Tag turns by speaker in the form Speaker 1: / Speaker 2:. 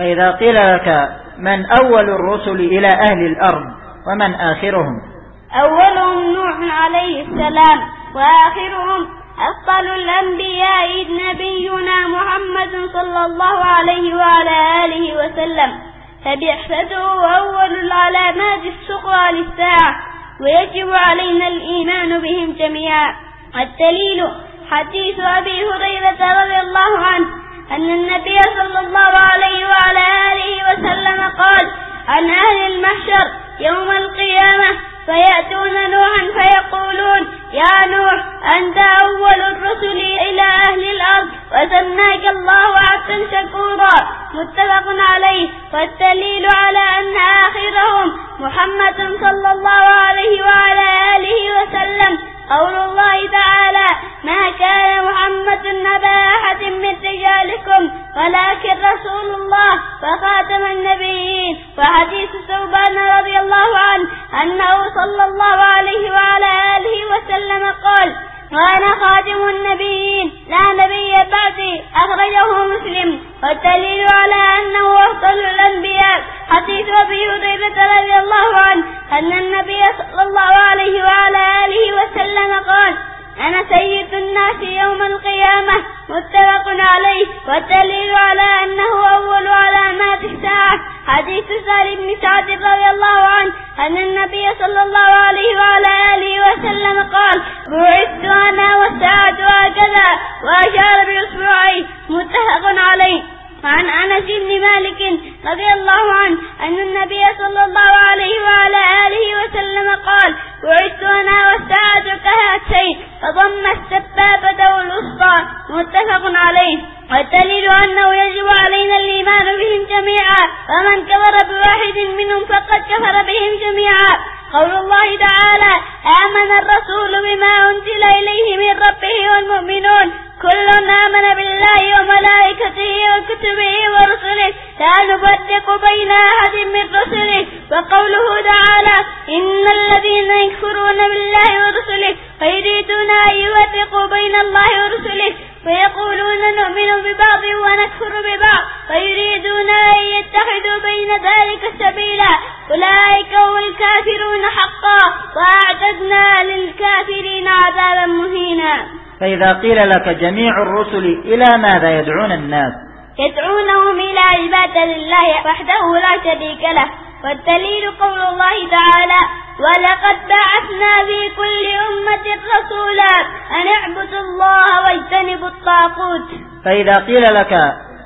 Speaker 1: فإذا قيل لك من أول الرسل إلى أهل الأرض ومن آخرهم؟
Speaker 2: أولهم نوح عليه السلام وآخرهم أفضل الأنبياء نبينا محمد صلى الله عليه وعلى آله وسلم. فبعثته أول العلامات الصغرى للساعة ويجب علينا الإيمان بهم جميعا. الدليل حديث أبي هريرة رضي الله عنه أن النبي صلى الله عن أهل المحشر يوم القيامة فيأتون نوحا فيقولون يا نوح أنت أول الرسل إلى أهل الأرض وسماك الله عبدا شكورا. متفق عليه. والدليل على أن آخرهم محمد صلى الله عليه وعلى آله وسلم. قول الله تعالى ما كان محمد نبا أحد من رجالكم ولكن رسول الله وخاتم النبيين. أخرجه مسلم. والدليل على أنه أفضل الأنبياء حديث أبي هريرة رضي الله عنه أن النبي صلى الله عليه وعلى آله وسلم قال أنا سيد الناس يوم القيامة. متفق عليه. والدليل على أنه أول علامات الساعة حديث سهل بن سعد رضي الله عنه أن النبي صلى الله عليه وعلى آله وسلم قال بعثت أنا والساعة هكذا عنه أن النبي صلى الله عليه وعلى آله وسلم قال بعثت أنا والساعة كهاتين فضم السبابة والوسطى متفق عليه. والدليل أنه يجب علينا الإيمان بهم جميعا ومن كفر بواحد منهم فقد كفر بهم جميعا. قول الله تعالى آمن الرسول بما أنزل إليه من ربه والمؤمنون. كل آمن بالله وملائكته وكتبه لا نفرق بين أحد من رسله وقوله تعالى إن الذين يكفرون بالله ورسله فيريدون أن يفرقوا بين الله ورسله فيقولون نؤمن ببعض ونكفر ببعض ويريدون أن يتخذوا بين ذلك سبيلا. أولئك هم الكافرون حقا وأعتدنا للكافرين عذابا مهينا.
Speaker 1: فإذا قيل لك جميع الرسل إلى ماذا يدعون الناس؟
Speaker 2: يدعونهم إلى عبادة الله وحده لا شريك له والدليل قول الله تعالى ولقد بعثنا في كل أمة رسولا أن اعبدوا الله واجتنبوا الطاغوت.
Speaker 1: فإذا قيل لك